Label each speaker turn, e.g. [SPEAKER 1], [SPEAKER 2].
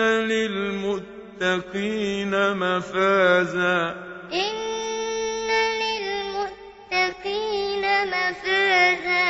[SPEAKER 1] إِنَّ لِّلْمُتَّقِينَ مَفَازًا
[SPEAKER 2] إِنَّ لِلْمُتَّقِينَ مَفَازًا